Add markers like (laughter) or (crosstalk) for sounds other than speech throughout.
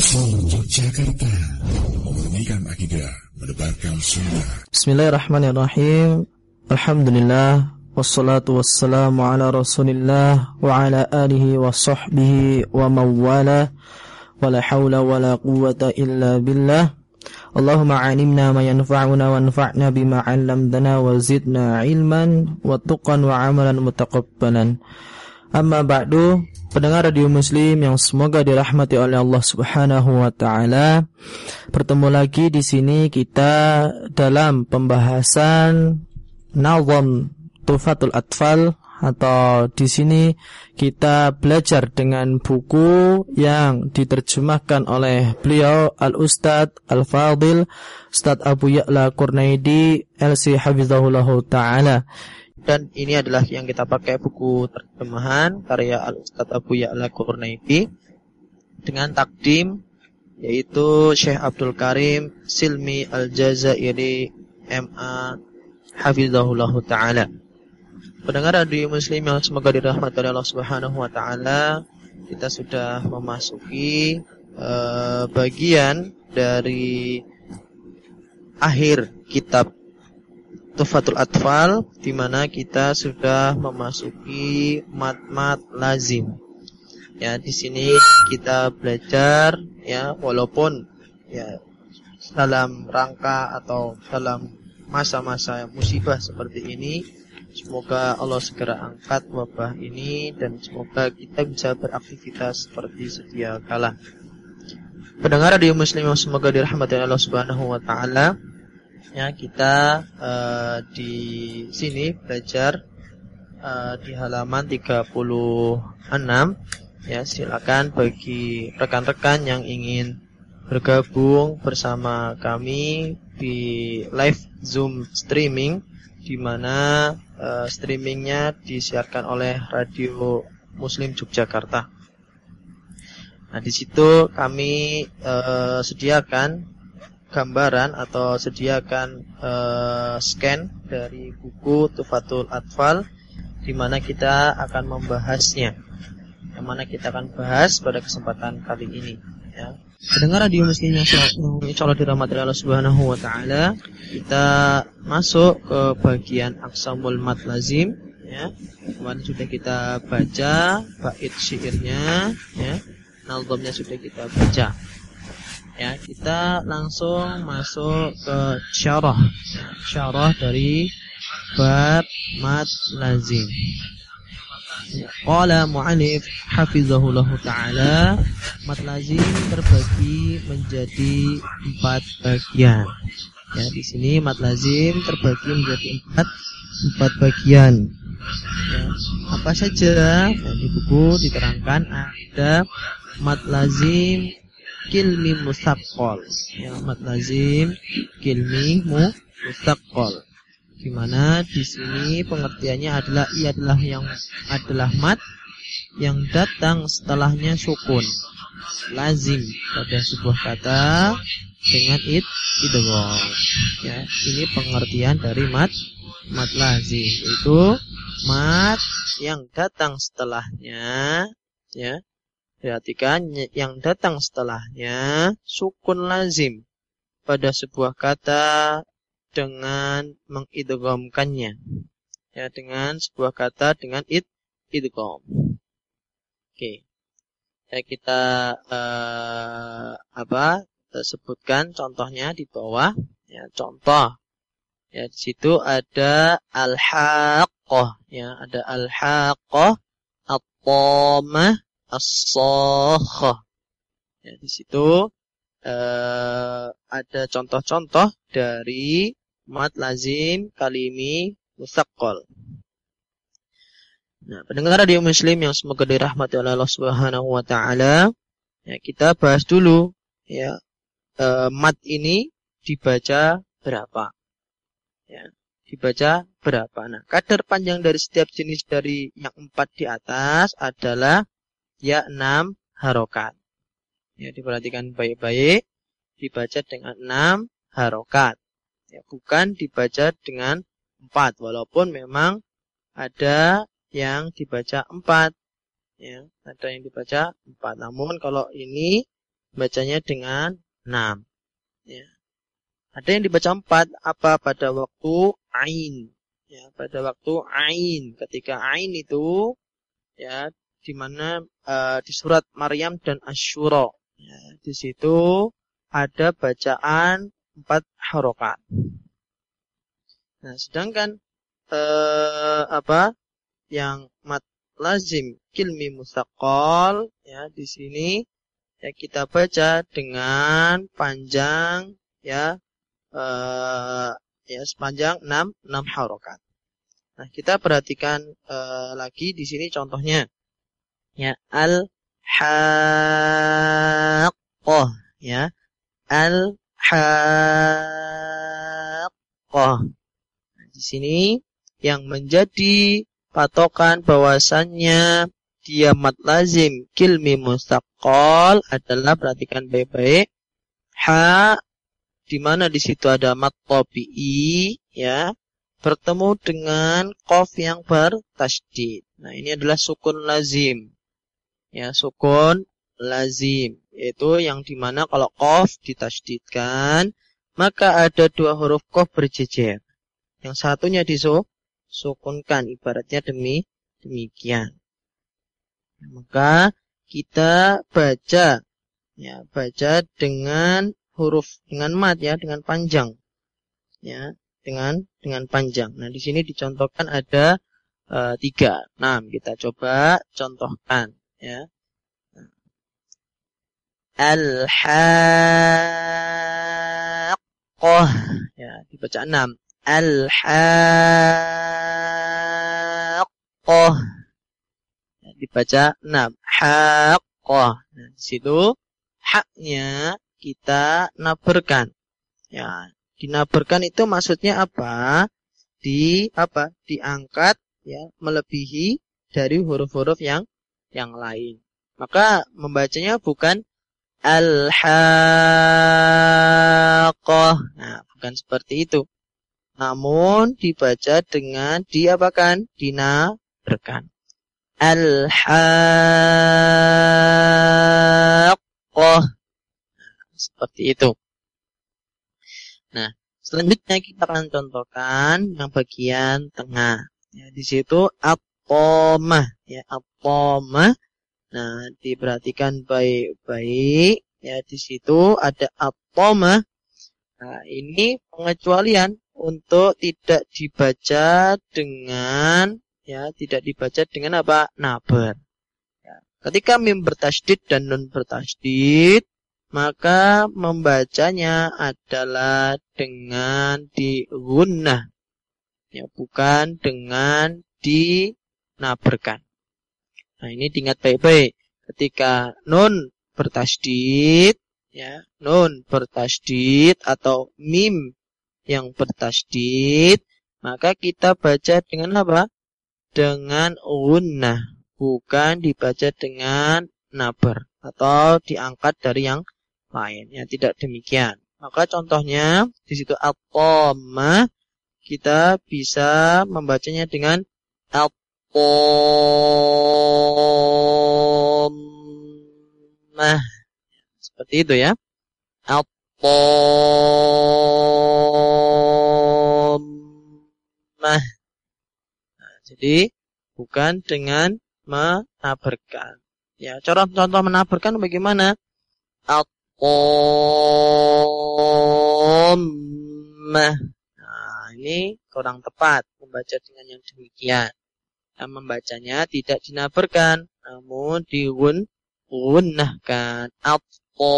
Rasul Yogyakarta Memurnikan akidah Menebarkan sunnah. Bismillahirrahmanirrahim. Alhamdulillah Wassalatu wassalamu ala rasulillah Wa ala alihi wa sahbihi wa mawala Wa la hawla wa la quwata illa billah. Allahumma alimna ma yanfa'una wa anfa'na bima 'allamtana wa zidna ilman wa Amma ba'du Pendengar radio muslim yang semoga dirahmati oleh Allah Subhanahu wa taala. Bertemu lagi di sini kita dalam pembahasan nazam Tufatul Atfal atau di sini kita belajar dengan buku yang diterjemahkan oleh beliau Al Ustad Al Fadil Ustad Abu Ya'la Kurnaidi LC Hafizahullah taala dan ini adalah yang kita pakai buku terjemahan karya Al Ustadz Abu Ya'la Kurnaiti dengan takdim yaitu Syekh Abdul Karim Silmi Al-Jazairi MA Hafizahullah Ta'ala. Pendengar radio muslim yang semoga dirahmati oleh Allah Subhanahu Wa Ta'ala Kita sudah memasuki uh, bagian dari akhir kitab Tufatul Atfal di mana kita sudah memasuki mat-mat lazim. Ya, di sini kita belajar ya walaupun ya dalam rangka atau dalam masa-masa musibah seperti ini semoga Allah segera angkat wabah ini dan semoga kita bisa beraktivitas seperti sedia kala. Pendengar radio muslim semoga dirahmati Allah Subhanahu wa taala ya kita uh, di sini belajar uh, di halaman 36 ya silakan bagi rekan-rekan yang ingin bergabung bersama kami di live Zoom streaming di mana uh, streamingnya disiarkan oleh Radio Muslim Yogyakarta. Nah, di situ kami uh, sediakan gambaran atau sediakan uh, scan dari buku Tufatul Atfal di mana kita akan membahasnya. Yang mana kita akan bahas pada kesempatan kali ini ya. Pendengar radio muslim yang insyaallah dirahmati Allah Subhanahu wa taala, kita masuk ke bagian aksamul mat lazim ya. Kemarin sudah kita baca bait syairnya ya. Nazamnya sudah kita baca ya kita langsung masuk ke syarah. Syarah dari bab mat lazim Qala mu'alif hafizahullahu ta'ala Mat lazim terbagi menjadi empat bagian. Ya di sini mat lazim terbagi menjadi empat empat bagian. Ya, Apa saja? Ya, Di buku diterangkan ada mat lazim kilmi musaqqal. Ya, mat lazim kilmi mu musaqqal. Di mana di sini pengertiannya adalah ia adalah yang adalah mat yang datang setelahnya sukun lazim pada sebuah kata dengan it idgham. Ya, ini pengertian dari mat mat lazim itu mat yang datang setelahnya ya Perhatikan yang datang setelahnya sukun lazim pada sebuah kata dengan mengidghamkannya. Ya, dengan sebuah kata dengan id idgham. Oke. Ya, kita uh, apa? sebutkan contohnya di bawah. Ya, contoh. Ya, di situ ada al-haqqah, ya, ada al-haqqah, at-tamah, as-sakhah. Ya, di situ uh, ada contoh-contoh dari mat lazim kalimi musaqqal. Nah, pendengar radio muslim yang semoga dirahmati oleh Allah Subhanahu wa taala, ya kita bahas dulu ya uh, mat ini dibaca berapa. Ya, dibaca berapa. Nah, kadar panjang dari setiap jenis dari yang empat di atas adalah ya enam harokat. Ya, diperhatikan baik-baik. Dibaca dengan enam harokat. Ya, bukan dibaca dengan empat. Walaupun memang ada yang dibaca empat. Ya, ada yang dibaca empat. Namun kalau ini bacanya dengan enam. Ya. Ada yang dibaca empat apa pada waktu ain. Ya, pada waktu ain. Ketika ain itu ya di mana uh, di surat Maryam dan Asyura. Ya, di situ ada bacaan empat harokat. Nah, sedangkan uh, apa yang mat lazim kilmi musakol ya di sini ya kita baca dengan panjang ya uh, ya sepanjang 6 6 harokat. Nah, kita perhatikan uh, lagi di sini contohnya. Ya, al haqqah ya. Al haqqah. Di sini yang menjadi patokan bahwasannya dia mat lazim kilmi mustaqol adalah perhatikan baik-baik ha di mana di situ ada mat tabi'i ya bertemu dengan kof yang bertasdid. Nah, ini adalah sukun lazim. Ya, sukun lazim yaitu yang di mana kalau kof ditasdidkan maka ada dua huruf kof berjejer. Yang satunya disukunkan ibaratnya demi demikian. Maka kita baca ya baca dengan huruf dengan mat ya, dengan panjang. Ya, dengan dengan panjang. Nah, di sini dicontohkan ada uh, tiga. Nah, kita coba contohkan ya. Al-haqqah ya, dibaca enam. Al-haqqah ya, dibaca enam. Haqqah. Nah, di situ haknya kita naberkan. Ya, dinaberkan itu maksudnya apa? Di apa? Diangkat ya, melebihi dari huruf-huruf yang yang lain. Maka membacanya bukan al-haqqah. Nah, bukan seperti itu. Namun dibaca dengan diapakan? Dinaberkan. Al-haqqah. Seperti itu. Nah, selanjutnya kita akan contohkan yang bagian tengah. Ya, di situ apomah, ya apomah. Nah, diperhatikan baik-baik. Ya, di situ ada apomah. Nah, ini pengecualian untuk tidak dibaca dengan ya tidak dibaca dengan apa nabar. Ya. Ketika mim bertasdid dan nun bertasdid maka membacanya adalah dengan digunnah ya bukan dengan dinaberkan nah ini diingat baik-baik. Ketika nun bertasdid ya nun bertasdid atau mim yang bertasdid maka kita baca dengan apa? Dengan gunnah bukan dibaca dengan naber atau diangkat dari yang lainnya tidak demikian. Maka contohnya di situ al kita bisa membacanya dengan al Seperti itu ya. al nah, jadi bukan dengan menabarkan. Ya, contoh-contoh menabarkan bagaimana? al. Nah, ini kurang tepat membaca dengan yang demikian. Nah, membacanya tidak dinabarkan, namun diun gunnahkan. At-Qammah.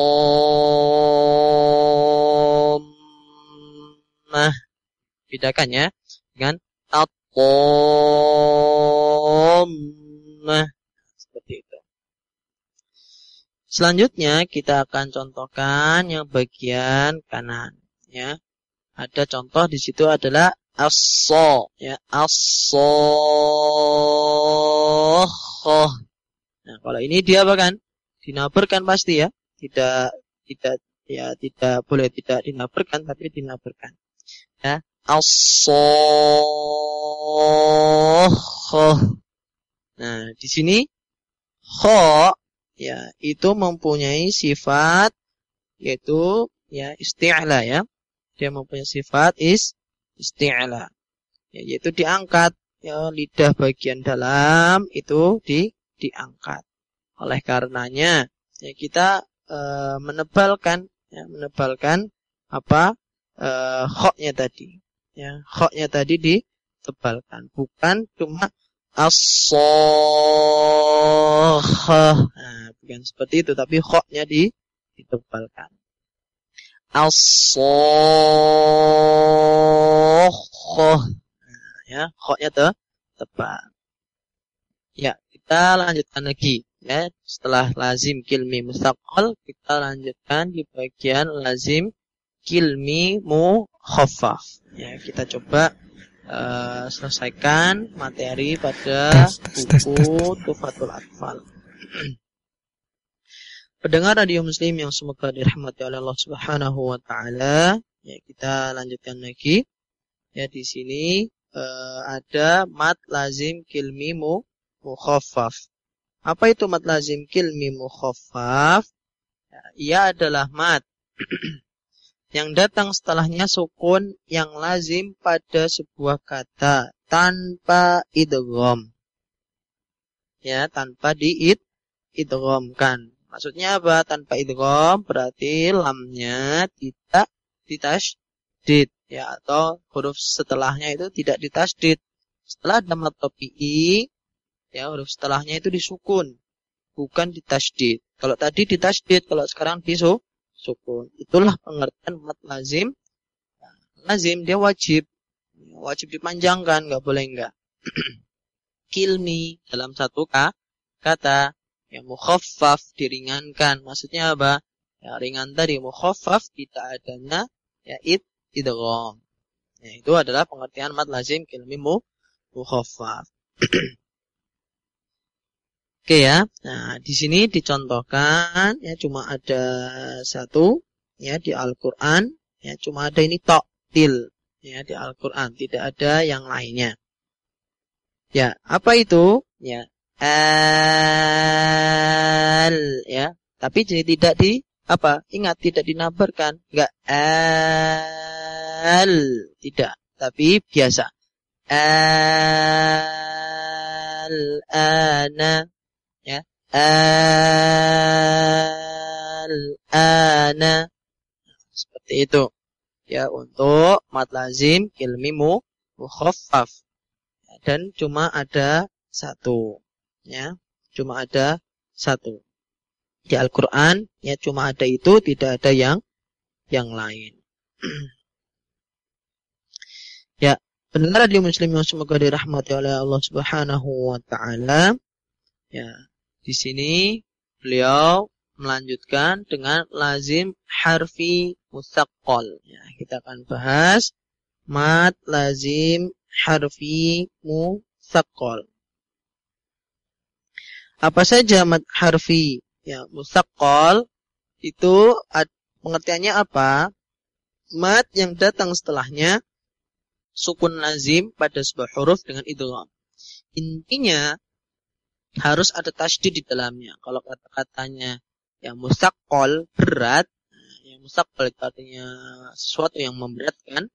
Bedakan ya dengan At-Qammah. Seperti itu. Selanjutnya kita akan contohkan yang bagian kanan ya. Ada contoh di situ adalah aso ya aso Nah, kalau ini dia apa kan? Dinaberkan pasti ya. Tidak tidak ya tidak boleh tidak dinaberkan tapi dinaberkan. Ya, aso Nah, di sini kho ya itu mempunyai sifat yaitu ya isti'la ya. Dia mempunyai sifat is isti'la. Ya, yaitu diangkat ya lidah bagian dalam itu di diangkat. Oleh karenanya ya kita e, menebalkan ya menebalkan apa e, khoknya tadi. Ya, khoknya tadi ditebalkan, bukan cuma as Nah, bukan seperti itu, tapi khoknya di, ditebalkan. As Nah, ya, khoknya te, tebal. Ya, kita lanjutkan lagi. Ya, setelah lazim kilmi mustaqal, kita lanjutkan di bagian lazim kilmi mukhaffaf. Ya, kita coba uh, selesaikan materi pada buku Tufatul Atfal. (clears throat) Pendengar radio muslim yang semoga dirahmati oleh Allah Subhanahu wa taala, ya kita lanjutkan lagi. Ya di sini uh, ada mat lazim kilmi mu mukhaffaf. Apa itu mat lazim kilmi mukhaffaf? Ya, ia adalah mat (clears throat) yang datang setelahnya sukun yang lazim pada sebuah kata tanpa idgham. Ya, tanpa diid idghamkan. Maksudnya apa? Tanpa idgham berarti lamnya tidak ditasdid ya atau huruf setelahnya itu tidak ditasdid. Setelah ada mat ya huruf setelahnya itu disukun bukan ditasdid. Kalau tadi ditasdid, kalau sekarang disu sukun. Itulah pengertian mat lazim. Lazim dia wajib. Wajib dipanjangkan, nggak boleh enggak. (clears throat) Kilmi dalam satu kata yang mukhaffaf diringankan. Maksudnya apa? Ya, ringan tadi mukhaffaf tidak adanya ya id idgham. Ya, itu adalah pengertian mat lazim kilmi mukhaffaf. (clears throat) Oke ya. Nah, di sini dicontohkan ya cuma ada satu ya di Al-Qur'an ya cuma ada ini til ya di Al-Qur'an, tidak ada yang lainnya. Ya, apa itu? Ya, al ya. Tapi jadi tidak di apa? Ingat tidak dinabarkan, enggak al tidak, tapi biasa. Al ana al-ana. Seperti itu. Ya, untuk mat lazim ilmimu mukhaffaf. Dan cuma ada satu. Ya, cuma ada satu. Di Al-Qur'an ya cuma ada itu, tidak ada yang yang lain. (clears throat) ya, pendengar di muslim yang semoga dirahmati oleh Allah Subhanahu wa taala. Ya, di sini beliau melanjutkan dengan lazim harfi musaqqal. Ya, kita akan bahas mat lazim harfi musaqqal. Apa saja mat harfi ya musaqqal itu pengertiannya apa? Mat yang datang setelahnya sukun lazim pada sebuah huruf dengan idgham. Intinya harus ada tasdid di dalamnya. Kalau kata-katanya yang musakol berat, yang musakol itu artinya sesuatu yang memberatkan,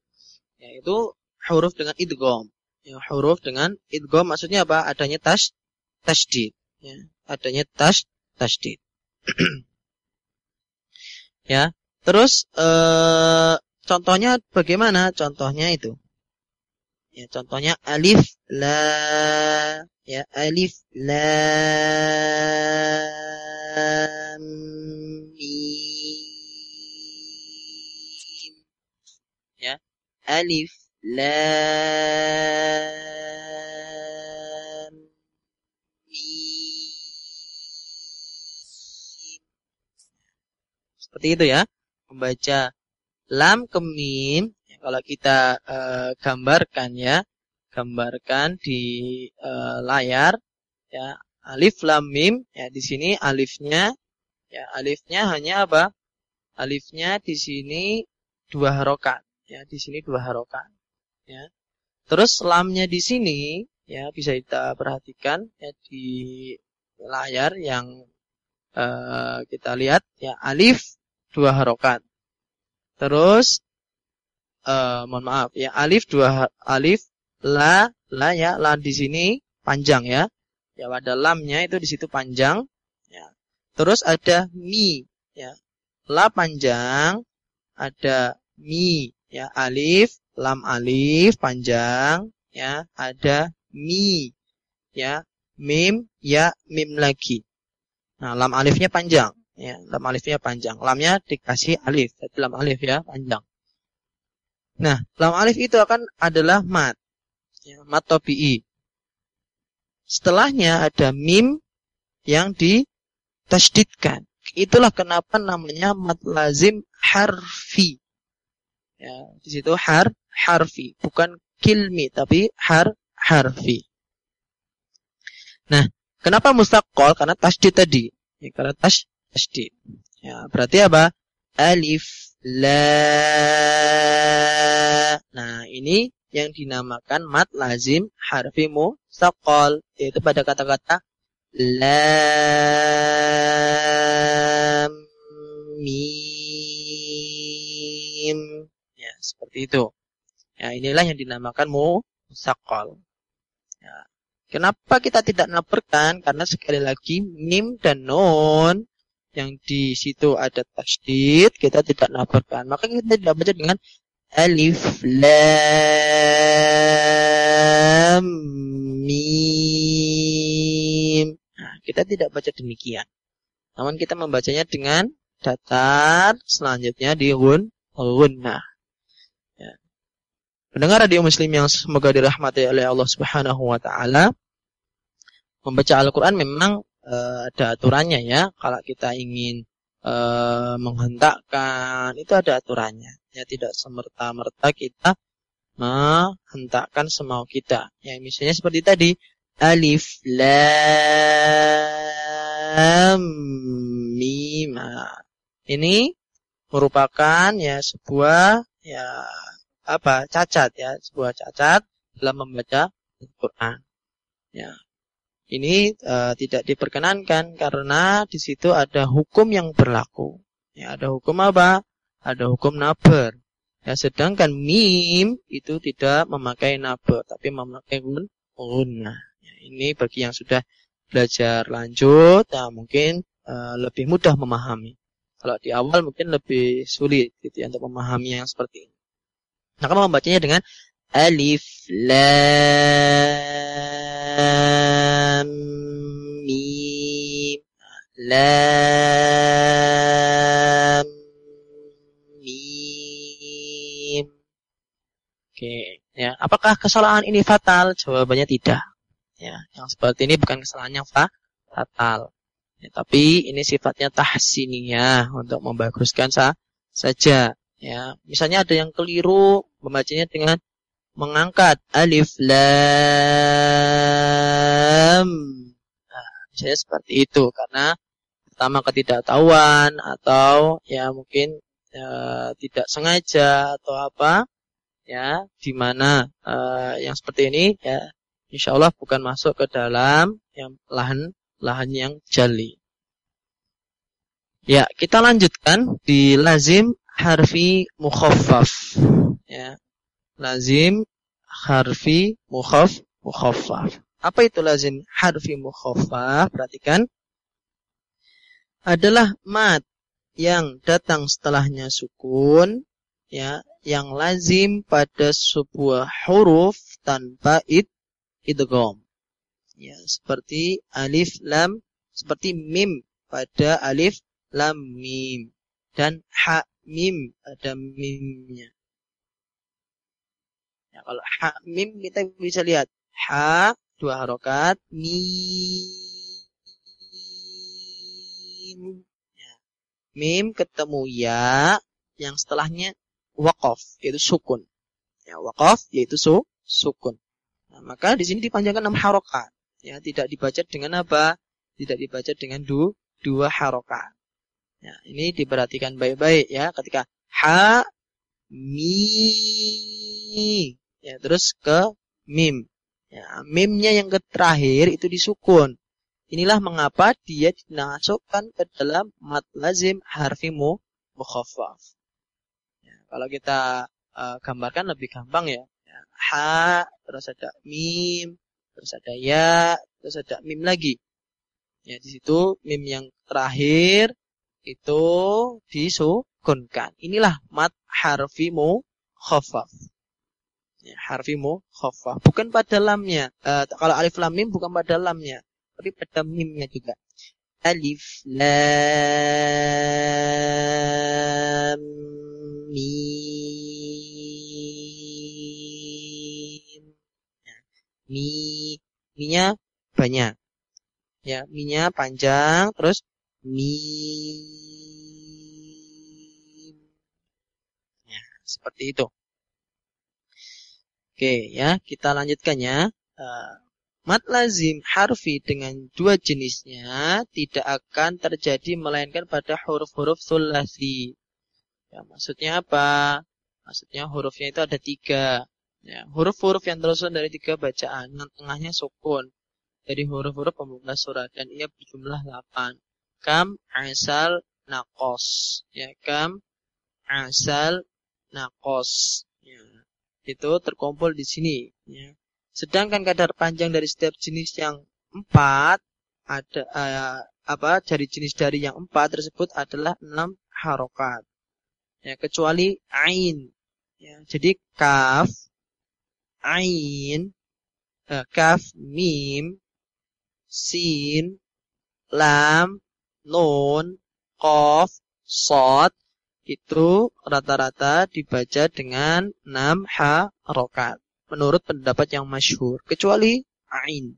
yaitu huruf dengan idgham. Ya, huruf dengan idgham maksudnya apa? Adanya tas tasdid, ya. Adanya tas tasdid. (clears throat) ya. Terus eh, contohnya bagaimana? Contohnya itu. Ya, contohnya alif la ya alif lam ya alif lam seperti itu ya. Membaca lam ke mim kalau kita uh, gambarkan ya gambarkan di uh, layar ya alif lam mim ya di sini alifnya ya alifnya hanya apa? Alifnya di sini dua harokat ya di sini dua harokat ya. Terus lamnya di sini ya bisa kita perhatikan ya di layar yang uh, kita lihat ya alif dua harokat. Terus uh, mohon maaf ya alif dua alif la la ya la di sini panjang ya. Ya ada lamnya itu di situ panjang ya. Terus ada mi ya. La panjang ada mi ya alif lam alif panjang ya ada mi ya mim ya mim lagi Nah, lam alifnya panjang. Ya, lam alifnya panjang. Lamnya dikasih alif. Jadi lam alif ya, panjang. Nah, lam alif itu akan adalah mat. Ya, mat tobi'i. Setelahnya ada mim yang ditasdidkan. Itulah kenapa namanya mat lazim harfi. Ya, di situ har harfi, bukan kilmi tapi har harfi. Nah, Kenapa mustaqol? Karena tasdid tadi. Ya, karena tas tasdid. Ya, berarti apa? Alif la. Nah, ini yang dinamakan mat lazim harfi mustaqol yaitu pada kata-kata lam mim. Ya, seperti itu. Ya, inilah yang dinamakan mustaqol. Ya. Kenapa kita tidak naperkan? Karena sekali lagi mim dan non yang di situ ada tasdid, kita tidak naperkan. Maka kita tidak baca dengan alif lam mim. Nah, kita tidak baca demikian. Namun kita membacanya dengan datar selanjutnya di gun gunnah. Pendengar radio muslim yang semoga dirahmati oleh Allah Subhanahu wa taala. Membaca Al-Qur'an memang uh, ada aturannya ya. Kalau kita ingin uh, menghentakkan itu ada aturannya. Ya tidak semerta-merta kita menghentakkan semau kita. Ya misalnya seperti tadi alif lam mim. Nah, ini merupakan ya sebuah ya apa cacat ya sebuah cacat dalam membaca Al-Quran ya ini uh, tidak diperkenankan karena di situ ada hukum yang berlaku. Ya ada hukum apa? Ada hukum naber. Ya sedangkan mim itu tidak memakai naber tapi memakai gun gunnah ya, ini bagi yang sudah belajar lanjut ya mungkin uh, lebih mudah memahami. Kalau di awal mungkin lebih sulit gitu ya untuk memahami yang seperti ini. Maka membacanya dengan alif lam lam mim. Oke, ya. Apakah kesalahan ini fatal? Jawabannya tidak. Ya, yang seperti ini bukan kesalahan yang fa fatal. Ya, tapi ini sifatnya tahsiniyah untuk membaguskan sa saja. Ya, misalnya ada yang keliru membacanya dengan mengangkat alif lam. Nah, misalnya seperti itu karena pertama ketidaktahuan atau ya mungkin ya, tidak sengaja atau apa ya di mana uh, yang seperti ini ya insya Allah bukan masuk ke dalam yang lahan lahan yang jali. Ya, kita lanjutkan di lazim harfi mukhaffaf ya. Lazim harfi mukhaf mukhaffaf. Apa itu lazim harfi mukhaffaf? Perhatikan adalah mat yang datang setelahnya sukun ya yang lazim pada sebuah huruf tanpa id idgham. Ya seperti alif lam seperti mim pada alif lam mim dan ha mim ada mimnya. Ya, kalau ha mim kita bisa lihat. Ha dua harokat mim ya. mim ketemu ya yang setelahnya wakof yaitu sukun ya wakof yaitu su sukun nah, maka di sini dipanjangkan enam harokat ya tidak dibaca dengan apa tidak dibaca dengan du, dua harokat Ya, ini diperhatikan baik-baik ya ketika ha mi ya terus ke mim. Ya, mimnya yang terakhir itu disukun. Inilah mengapa dia dimasukkan ke dalam mat lazim harfi mu mukhaffaf. Ya, kalau kita uh, gambarkan lebih gampang ya. ya. Ha, terus ada mim, terus ada ya, terus ada mim lagi. Ya, di situ mim yang terakhir itu disukunkan. Inilah mat harfi mu khaffaf. Ya, harfi mu khaffaf. Bukan pada lamnya. Uh, kalau alif lam mim bukan pada lamnya tapi pada mimnya juga. Alif lam mim. Ya, mi minya banyak. Ya, minya panjang terus mim. Ya, seperti itu. Oke, ya, kita lanjutkan ya. Uh, Mat lazim harfi dengan dua jenisnya tidak akan terjadi melainkan pada huruf-huruf sulasi. Ya, maksudnya apa? Maksudnya hurufnya itu ada tiga. Ya, huruf-huruf yang tersusun dari tiga bacaan, yang tengahnya sukun. Dari huruf-huruf pembuka surat dan ia berjumlah delapan. Kam, asal, nakos. Ya, kam, asal, nakos. Ya, itu terkumpul di sini. Ya. Sedangkan kadar panjang dari setiap jenis yang empat ada uh, apa dari jenis dari yang empat tersebut adalah enam harokat. Ya, kecuali ain. Ya, jadi kaf, ain, uh, kaf, mim, sin, lam, nun, kof, sod itu rata-rata dibaca dengan enam harokat menurut pendapat yang masyhur kecuali ain.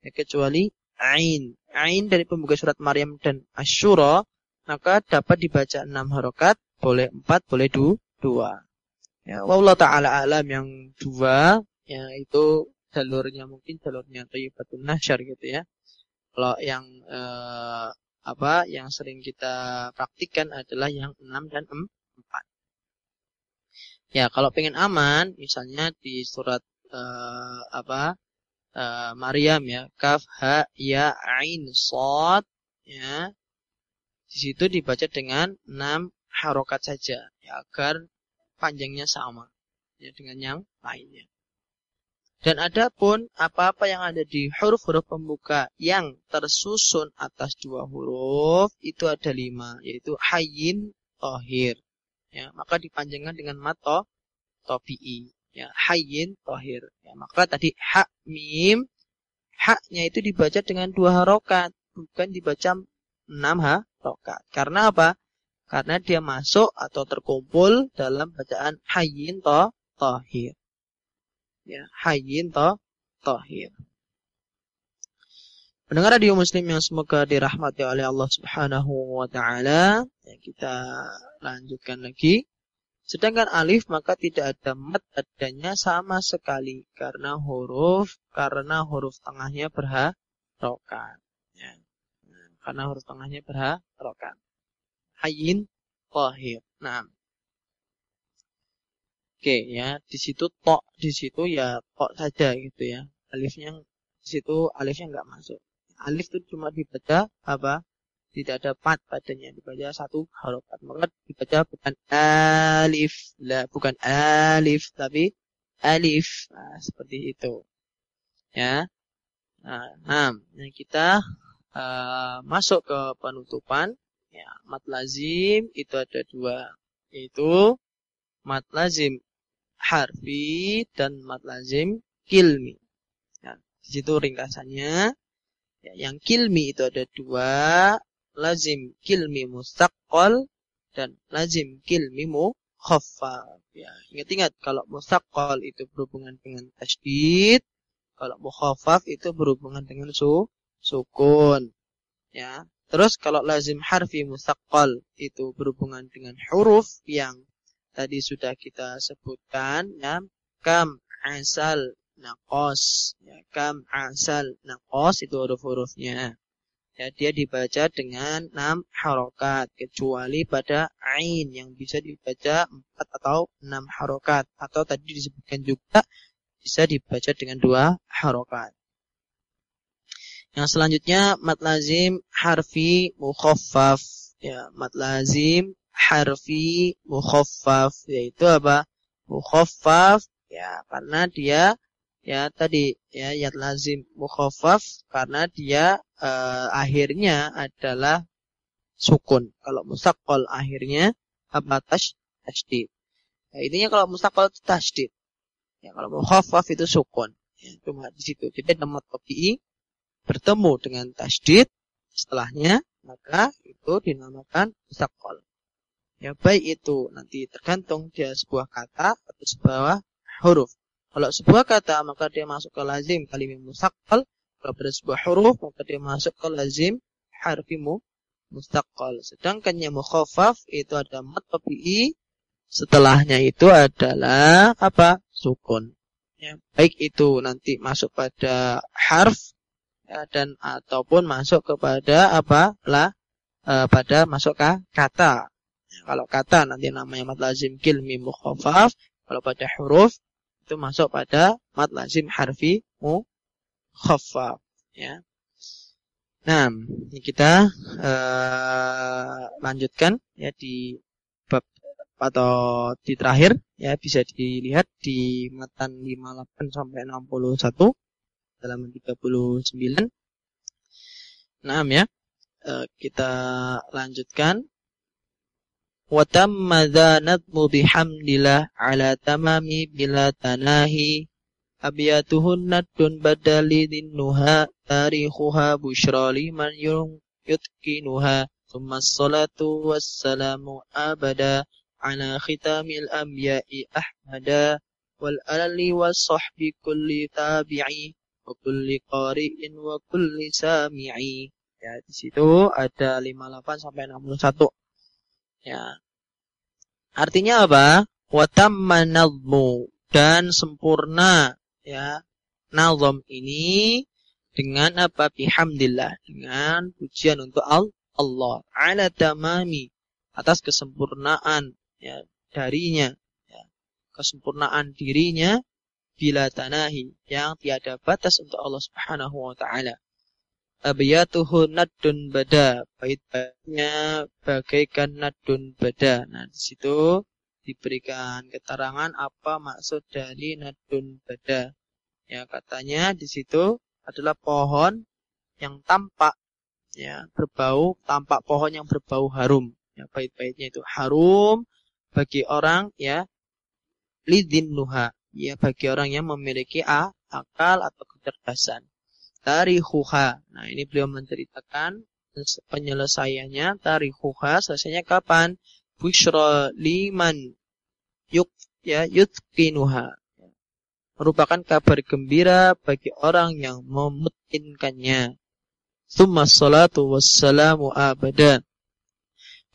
Ya, kecuali ain. Ain dari pembuka surat Maryam dan Asyura maka dapat dibaca enam harokat boleh empat boleh du, dua. Ya wallah taala alam yang dua ya itu jalurnya mungkin jalurnya thayyibatun nasyar gitu ya. Kalau yang eh, apa yang sering kita praktikkan adalah yang enam dan empat Ya, kalau pengen aman, misalnya di surat uh, apa uh, Maryam ya, kaf ha ya ain sod ya. Di situ dibaca dengan enam harokat saja ya, agar panjangnya sama ya dengan yang lainnya. Dan adapun apa-apa yang ada di huruf-huruf pembuka yang tersusun atas dua huruf itu ada lima, yaitu hayin, tohir ya maka dipanjangkan dengan mato topi'i ya hayyin tohir. Ya maka tadi hak mim haknya itu dibaca dengan dua harokat bukan dibaca enam harokat. Karena apa? Karena dia masuk atau terkumpul dalam bacaan hayyin to tohir. Ya hayyin to tohir Pendengar radio muslim yang semoga dirahmati oleh Allah Subhanahu wa taala, ya, kita lanjutkan lagi. Sedangkan alif maka tidak ada mat adanya sama sekali karena huruf karena huruf tengahnya berharokat. Ya. Karena huruf tengahnya berharokat. Hayin kohir. Nah. Oke ya, di situ tok di situ ya tok saja gitu ya. Alifnya di situ alifnya nggak masuk alif itu cuma dibaca apa? Tidak ada pat padanya, dibaca satu harokat. Maka dibaca bukan alif, lah bukan alif, tapi alif. Nah, seperti itu. Ya. Nah, nah kita uh, masuk ke penutupan. Ya, mat lazim itu ada dua, yaitu mat lazim harfi dan mat lazim kilmi. Nah, di situ ringkasannya Ya, yang kilmi itu ada dua, lazim kilmi mustaqal dan lazim kilmi mukhaffaf. Ya, ingat-ingat kalau mustaqal itu berhubungan dengan tasydid, kalau mukhaffaf itu berhubungan dengan su sukun. Ya. Terus kalau lazim harfi mustaqal itu berhubungan dengan huruf yang tadi sudah kita sebutkan ya, kam asal nakos ya kam asal nakos itu huruf-hurufnya. Ya dia dibaca dengan enam harokat kecuali pada ain yang bisa dibaca empat atau enam harokat. Atau tadi disebutkan juga bisa dibaca dengan dua harokat. Yang selanjutnya mat lazim harfi mukhaffaf. Ya, mat lazim harfi mukhaffaf. Yaitu apa? Mukhaffaf. Ya karena dia ya tadi ya yat lazim mukhaffaf karena dia eh, akhirnya adalah sukun. Kalau musaqqal akhirnya apa tash tasydid. Ya, intinya kalau musaqqal itu tasydid. Ya, kalau mukhaffaf itu sukun. Ya, cuma di situ. Jadi nama tabi'i bertemu dengan tasdid setelahnya maka itu dinamakan musaqqal. Ya baik itu nanti tergantung dia sebuah kata atau sebuah huruf. Kalau sebuah kata maka dia masuk ke lazim kalimah musaqqal. Kalau pada sebuah huruf maka dia masuk ke lazim harfimu mustaqal. Sedangkan yang mukhaffaf itu ada mat tabi'i setelahnya itu adalah apa? sukun. Ya, baik itu nanti masuk pada harf ya, dan ataupun masuk kepada apa lah e, pada masuk ke kata. Kalau kata nanti namanya mat lazim kilmi mukhaffaf, kalau pada huruf itu masuk pada mat lazim harfi mukhaffaf ya. Nah, ini kita uh, lanjutkan ya di bab atau di terakhir ya bisa dilihat di matan 58 sampai 61 halaman 39. Nah, ya. E, kita lanjutkan. Wa tamma dhanatmu bihamdillah ala tamami bila tanahi abiyatuhun nadun badali dinnuha tarikhuha bushra liman yutkinuha thumma salatu wassalamu abada ala khitamil anbiya'i ahmada wal ali was sahbi kulli tabi'i wa kulli qari'in wa kulli sami'i. Ya, di situ ada 58 sampai 61. Ya. Artinya apa? Wa tamma dan sempurna ya nazam ini dengan apa bihamdillah dengan pujian untuk Allah ala tamami atas kesempurnaan ya darinya ya, kesempurnaan dirinya bila tanahi yang tiada batas untuk Allah Subhanahu wa taala. Abiyatuhu nadun bada, bait-baitnya bagaikan nadun bada. Nah, di situ diberikan keterangan apa maksud dari nadun bada. Ya, katanya di situ adalah pohon yang tampak ya, berbau, tampak pohon yang berbau harum. Ya, bait-baitnya itu harum bagi orang ya lidin nuha ya bagi orang yang memiliki a, akal atau kecerdasan. Tarikhuha. Nah, ini beliau menceritakan penyelesaiannya tarikhuha selesainya kapan? Bushra liman yuk ya yutkinuha. Merupakan kabar gembira bagi orang yang memutkinkannya. Thumma salatu wassalamu abada.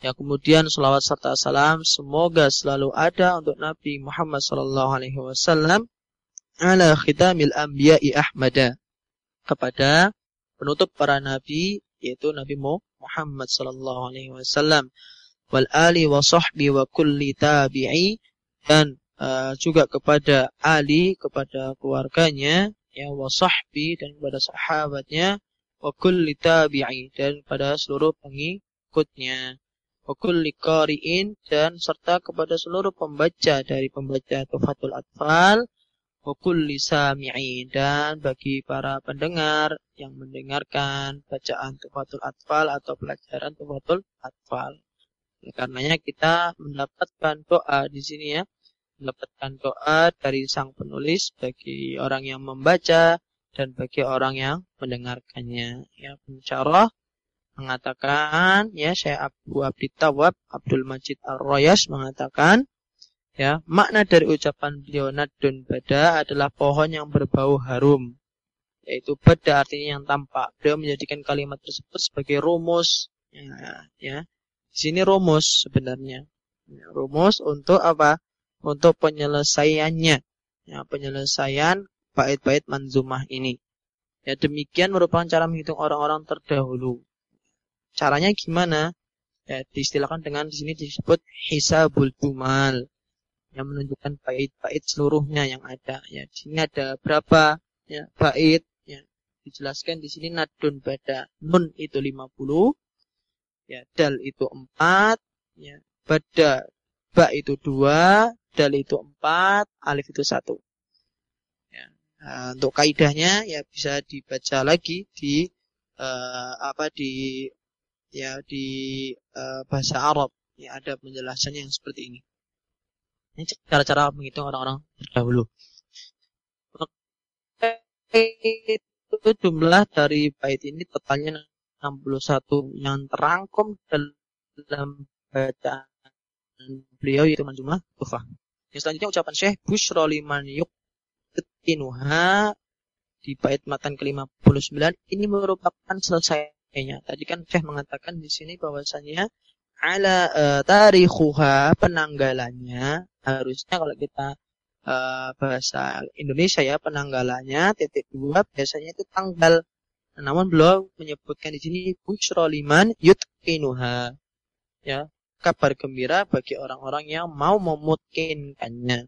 Ya kemudian selawat serta salam semoga selalu ada untuk Nabi Muhammad sallallahu alaihi wasallam ala khitamil anbiya'i ahmada kepada penutup para nabi yaitu Nabi Muhammad sallallahu alaihi wasallam. Wal ali wa sahbi wa kulli tabi'i dan uh, juga kepada ali kepada keluarganya ya wa sahbi dan kepada sahabatnya wa kulli tabi'i dan pada seluruh pengikutnya. Wa kulli qari'in dan serta kepada seluruh pembaca dari pembaca Tufatul Atfal wa kulli dan bagi para pendengar yang mendengarkan bacaan Tufatul Atfal atau pelajaran Tufatul Atfal. Oleh karenanya kita mendapatkan doa di sini ya, mendapatkan doa dari sang penulis bagi orang yang membaca dan bagi orang yang mendengarkannya. Ya, pencarah mengatakan ya saya Abu Abdi Tawab Abdul Majid Ar-Royas mengatakan ya makna dari ucapan beliau nadun bada adalah pohon yang berbau harum. Yaitu bada artinya yang tampak. Beliau menjadikan kalimat tersebut sebagai rumus. Ya, ya. di sini rumus sebenarnya. Ya, rumus untuk apa? Untuk penyelesaiannya. Ya penyelesaian bait-bait manzumah ini. Ya demikian merupakan cara menghitung orang-orang terdahulu. Caranya gimana? Ya, diistilahkan dengan di sini disebut hisabul jumal yang menunjukkan bait-bait seluruhnya yang ada. Ya, di sini ada berapa ya, bait. Ya. dijelaskan di sini nadun pada nun itu 50, ya dal itu 4, ya pada ba itu 2, dal itu 4, alif itu 1. Ya, nah, untuk kaidahnya ya bisa dibaca lagi di uh, apa di ya di uh, bahasa Arab ya ada penjelasannya yang seperti ini. Ini cara-cara menghitung orang-orang terdahulu. Itu jumlah dari bait ini totalnya 61 yang terangkum dalam bacaan beliau yaitu jumlah tufah. Yang selanjutnya ucapan Syekh Bushra liman yuktinuha di bait matan ke-59 ini merupakan selesainya. Tadi kan Syekh mengatakan di sini bahwasanya ala uh, tarikhuha penanggalannya. Harusnya kalau kita uh, bahasa Indonesia ya penanggalannya titik dua biasanya itu tanggal. Namun beliau menyebutkan di sini bushra liman yutqinuha. Ya kabar gembira bagi orang-orang yang mau memutkinkannya.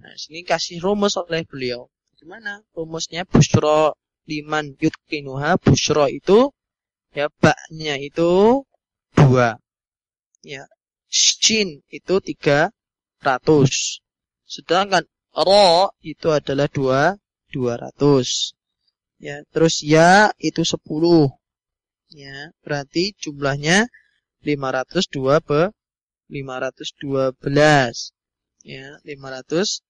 Nah sini kasih rumus oleh beliau. Gimana rumusnya? Bushra liman yutqinuha. Bushra itu ya baknya itu dua ya. Shin itu 300 sedangkan ro itu adalah 2 200 ya terus ya itu 10 ya berarti jumlahnya 502 be 512 ya 512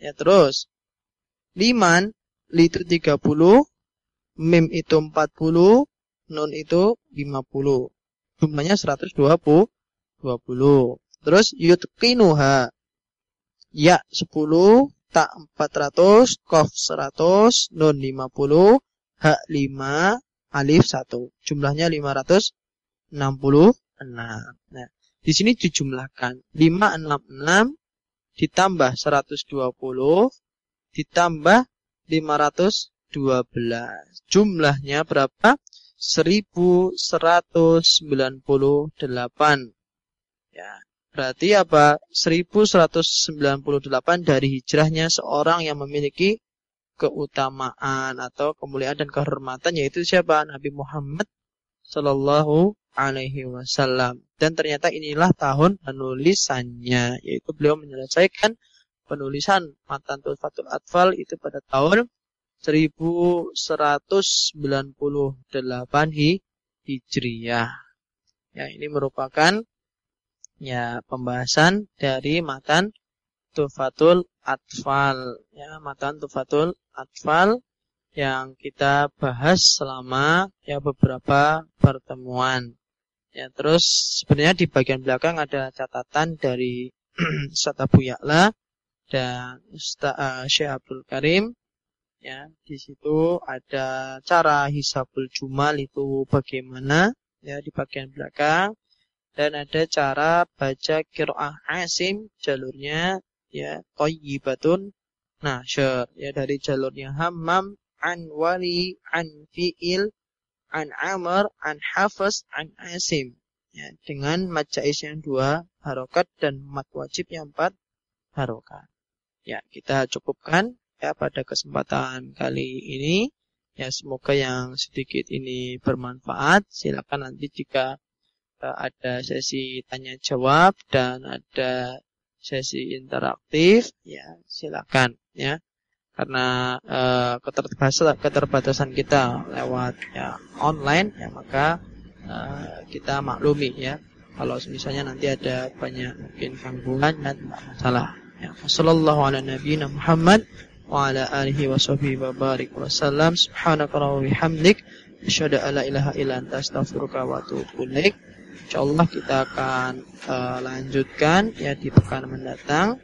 ya terus. Liman li itu 30 mim itu 40 nun itu 50 jumlahnya 120 20. Terus yutqinuha ya 10, tak 400, kof 100, nun 50, hak 5, alif 1. Jumlahnya 566. Nah, di sini dijumlahkan 566 ditambah 120 ditambah 512. Jumlahnya berapa? 1198. Ya, berarti apa? 1198 dari hijrahnya seorang yang memiliki keutamaan atau kemuliaan dan kehormatan yaitu siapa? Nabi Muhammad Sallallahu alaihi wasallam. Dan ternyata inilah tahun penulisannya yaitu beliau menyelesaikan penulisan matan Tufatul Atfal itu pada tahun 1198 Hijriyah. Ya, ini merupakan ya pembahasan dari matan Tufatul Atfal. Ya, matan Tufatul Atfal yang kita bahas selama ya beberapa pertemuan. Ya, terus sebenarnya di bagian belakang ada catatan dari (clears throat) Abu Ya'la dan Ustaz uh, Syekh Abdul Karim ya di situ ada cara hisabul jumal itu bagaimana ya di bagian belakang. Dan ada cara baca kiroah asim jalurnya ya toyibatun nasyar ya dari jalurnya hammam an wali an fiil an amr an hafaz an asim. Ya dengan majais yang dua harokat dan mat wajib yang empat harokat. Ya kita cukupkan ya pada kesempatan kali ini. Ya semoga yang sedikit ini bermanfaat. Silakan nanti jika uh, ada sesi tanya jawab dan ada sesi interaktif, ya silakan ya. Karena uh, keterbatasan keterbatasan kita lewat ya online ya maka uh, kita maklumi ya. Kalau misalnya nanti ada banyak mungkin gangguan tidak masalah. Ya. Wassalamualaikum Muhammad وعلى آله وصحبه وبارك وسلم سبحانك اللهم وبحمدك asyhadu an la ilaha illa anta astaghfiruka wa atubu ilaik. Insyaallah kita akan uh, lanjutkan ya di pekan mendatang.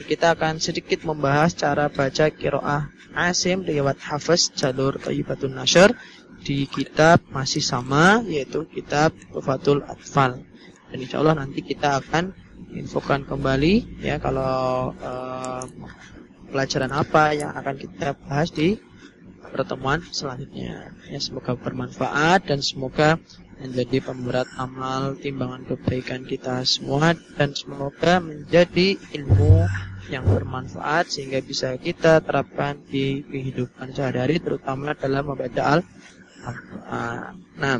Kita akan sedikit membahas cara baca kiroah Asim riwayat Hafiz jalur Thayyibatun Nashr di kitab masih sama yaitu kitab Tufatul Atfal. Dan insyaallah nanti kita akan infokan kembali ya kalau uh, pelajaran apa yang akan kita bahas di pertemuan selanjutnya. Ya, semoga bermanfaat dan semoga menjadi pemberat amal timbangan kebaikan kita semua dan semoga menjadi ilmu yang bermanfaat sehingga bisa kita terapkan di kehidupan sehari-hari terutama dalam membaca Al-Qur'an. Nah,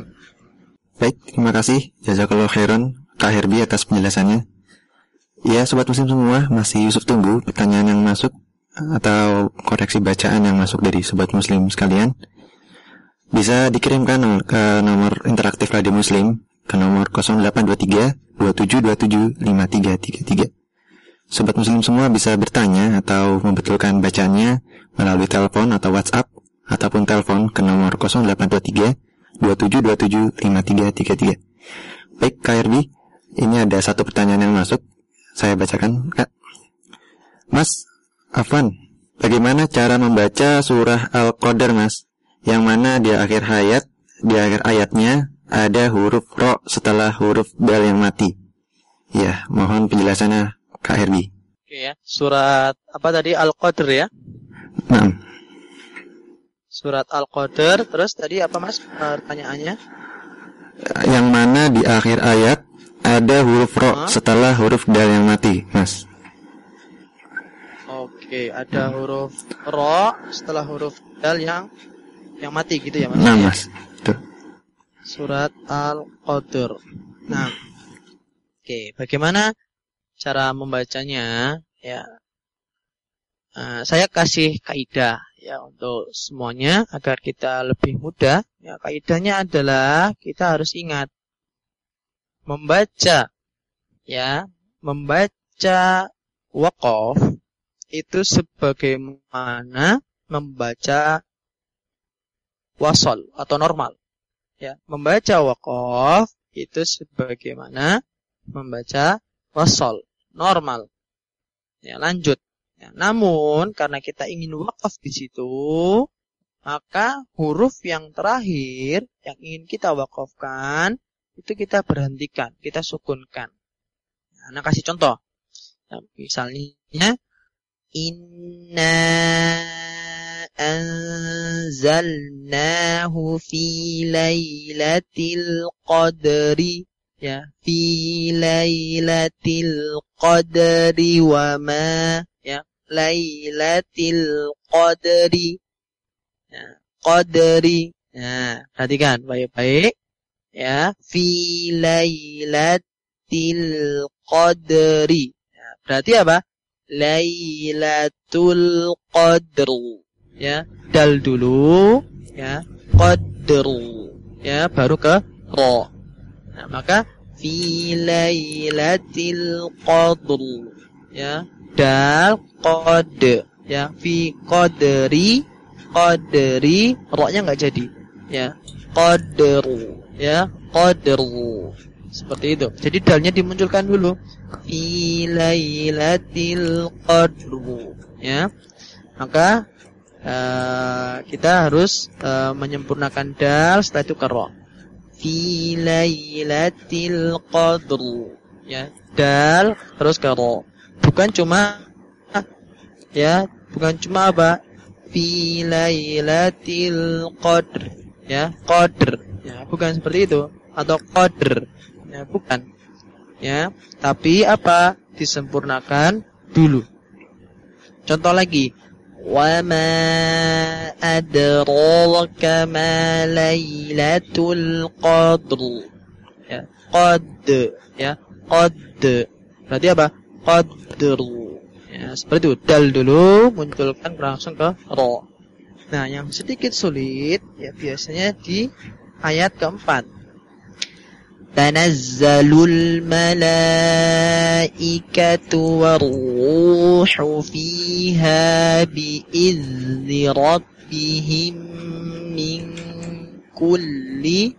Baik, terima kasih Jazakallah khairan Kak Herbi atas penjelasannya. Ya, sobat muslim semua, masih Yusuf tunggu pertanyaan yang masuk atau koreksi bacaan yang masuk dari sobat muslim sekalian bisa dikirimkan ke nomor interaktif Radio Muslim ke nomor 0823 2727 5333. Sobat muslim semua bisa bertanya atau membetulkan bacaannya melalui telepon atau WhatsApp ataupun telepon ke nomor 0823 2727 5333. Baik, KRB, ini ada satu pertanyaan yang masuk. Saya bacakan, Kak. Mas, Afan, bagaimana cara membaca surah Al-Qadar, Mas? Yang mana di akhir ayat, di akhir ayatnya ada huruf ro setelah huruf dal yang mati. Ya, mohon penjelasannya Kak Herbi. Oke ya, surat apa tadi Al-Qadr ya? Nah, Surat Al-Qadr, terus tadi apa Mas pertanyaannya? yang mana di akhir ayat ada huruf ro setelah huruf dal yang mati, Mas. Oke, ada huruf ro setelah huruf dal yang yang mati gitu ya Mas? Nah, Mas. Surat Al-Qadr. Nah, oke, bagaimana cara membacanya? Ya, Eh, saya kasih kaidah ya untuk semuanya agar kita lebih mudah. Ya, kaidahnya adalah kita harus ingat membaca ya, membaca waqaf itu sebagaimana membaca wasol atau normal. Ya, membaca waqaf itu sebagaimana membaca wasol normal. Ya, lanjut. Ya, namun karena kita ingin wakaf di situ, maka huruf yang terakhir yang ingin kita wakafkan itu kita berhentikan, kita sukunkan. Nah, nah kasih contoh. Nah, misalnya inna anzalnahu fi lailatul qadri ya. fi lailatul qadri wa ma ya. lailatul qadri. Ya, qadri. Nah perhatikan baik-baik. Ya. Fi lailatul qadri. Ya, berarti apa lailatul qadr ya dal dulu ya qadr ya baru ke ro nah maka fi lailatul qadr ya dal qad. Ya fi qadri qadri. Ro-nya enggak jadi. Ya qadru. Ya qadru seperti itu. Jadi dalnya dimunculkan dulu. Fi lailatul qadru. Ya. Maka uh, kita harus uh, menyempurnakan dal setelah itu ke ro. Fi lailatul qadru. Ya. Dal terus ke ro. Bukan cuma ya bukan cuma apa? Fi lailatul qadr. Ya qadr. Ya bukan seperti itu. Atau qadr ya bukan. Ya tapi apa? Disempurnakan dulu. Contoh lagi. Wa ma adraka ma lailatul qadr. Ya qad. Ya qad. Berarti apa? Qadru ya seperti itu. Dal dulu munculkan langsung ke ro nah yang sedikit sulit ya biasanya di ayat keempat tanazzalul malaikatu waruhu fiha biizni rabbihim min kulli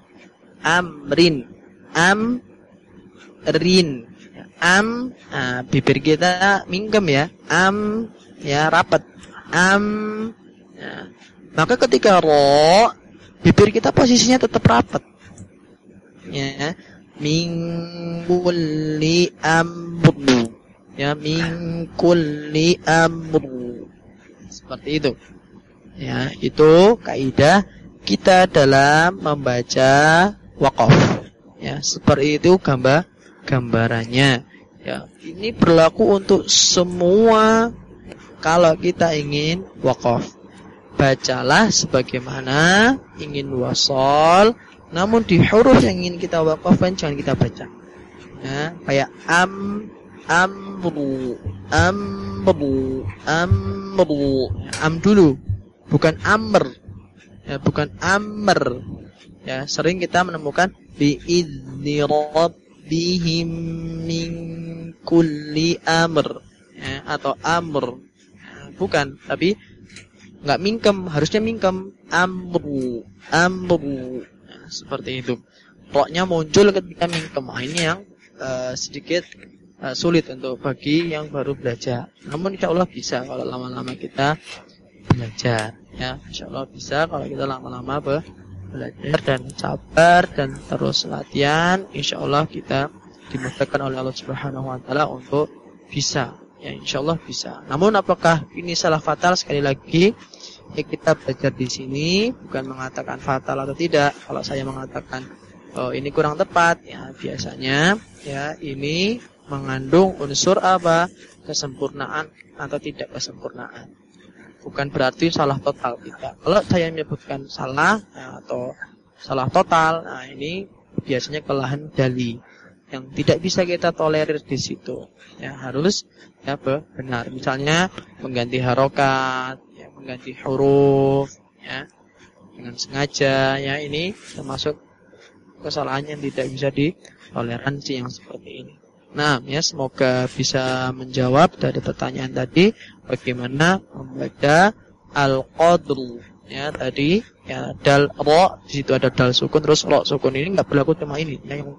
amrin amrin am nah, bibir kita minggem ya am ya rapat am maka ketika ro bibir kita posisinya tetap rapat ya. Mingkulli amru ya mingkulli amru seperti itu. Ya itu kaidah kita dalam membaca wakaf Ya, seperti itu gambar gambarannya. Ya, ini berlaku untuk semua kalau kita ingin wakaf. Bacalah sebagaimana ingin wasol, namun di huruf yang ingin kita wakafkan jangan kita baca. Ya, kayak am amru amru amru am dulu bukan amr. Ya bukan amr. Ya sering kita menemukan bi idzni rabbihim min kulli amr. Ya, atau amr. Ya, bukan tapi nggak mingkem harusnya mingkem. Amru amru seperti itu. Roknya muncul ketika mingkem. Nah, ini yang uh, sedikit uh, sulit untuk bagi yang baru belajar. Namun insya Allah bisa kalau lama-lama kita belajar ya. Insya Allah bisa kalau kita lama-lama belajar dan sabar dan terus latihan. Insya Allah kita dimudahkan oleh Allah Subhanahu Wa Taala untuk bisa ya. Insya Allah bisa. Namun apakah ini salah fatal? Sekali lagi ya kita belajar di sini bukan mengatakan fatal atau tidak kalau saya mengatakan oh ini kurang tepat ya biasanya ya ini mengandung unsur apa kesempurnaan atau tidak kesempurnaan bukan berarti salah total tidak. Kalau saya menyebutkan salah ya, atau salah total, nah ini biasanya kelahan dali yang tidak bisa kita tolerir di situ. Ya harus ya benar. Misalnya mengganti harokat, mengganti huruf, ya dengan sengaja. Ya ini termasuk kesalahan yang tidak bisa ditoleransi yang seperti ini. Nah, ya semoga bisa menjawab dari pertanyaan tadi bagaimana membaca al-qadru ya tadi ya dal ro di situ ada dal sukun terus ro sukun ini nggak berlaku cuma ini ya, yang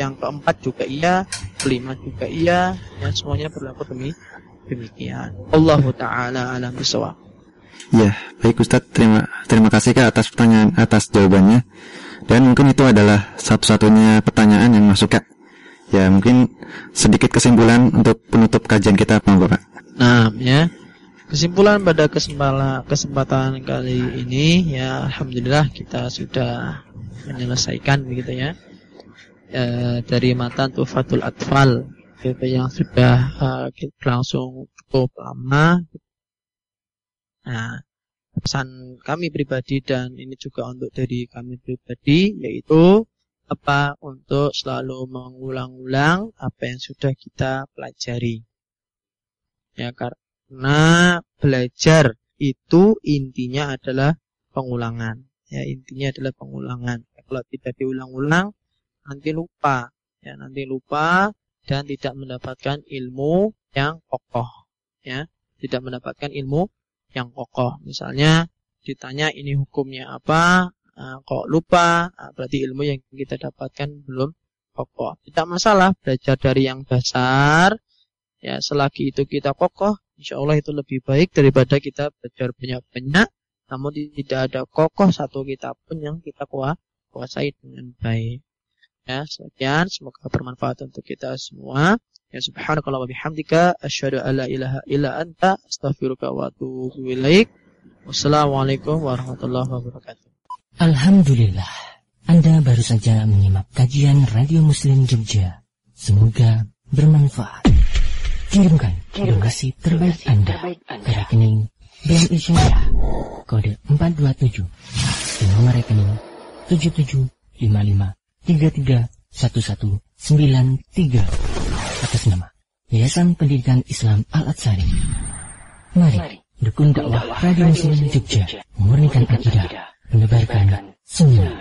yang keempat juga iya kelima juga iya ya semuanya berlaku demi demikian Allah taala alam bisawab ya baik Ustadz terima terima kasih kak atas pertanyaan atas jawabannya dan mungkin itu adalah satu-satunya pertanyaan yang masuk kak ya mungkin sedikit kesimpulan untuk penutup kajian kita monggo kak Nah, ya. Kesimpulan pada kesempatan kesempatan kali ini ya alhamdulillah kita sudah menyelesaikan begitu ya. E, dari matan Tufatul Atfal gitu yang sudah uh, langsung cukup lama. Nah, pesan kami pribadi dan ini juga untuk dari kami pribadi yaitu apa untuk selalu mengulang-ulang apa yang sudah kita pelajari Ya karena belajar itu intinya adalah pengulangan. Ya intinya adalah pengulangan. Kalau tidak diulang-ulang nanti lupa. Ya nanti lupa dan tidak mendapatkan ilmu yang kokoh. Ya tidak mendapatkan ilmu yang kokoh. Misalnya ditanya ini hukumnya apa, nah, kok lupa, nah, berarti ilmu yang kita dapatkan belum kokoh. Tidak masalah belajar dari yang dasar, Ya, selagi itu kita kokoh, insya Allah itu lebih baik daripada kita belajar banyak-banyak, namun tidak ada kokoh satu kitab pun yang kita kuasai dengan baik. Ya, sekian semoga bermanfaat untuk kita semua. Ya subhanakallah wa bihamdika asyhadu alla ilaha illa anta astaghfiruka wa atubu ilaik. Wassalamualaikum warahmatullahi wabarakatuh. Alhamdulillah. Anda baru saja menyimak kajian Radio Muslim Jogja. Semoga bermanfaat. Kirimkan donasi terbaik Anda ke rekening BNI Syariah kode 427 di nomor rekening 7755331193 atas nama Yayasan Pendidikan Islam Al-Atsari. Mari dukung dakwah Radio Muslim Jogja, memurnikan akidah, menebarkan sunnah.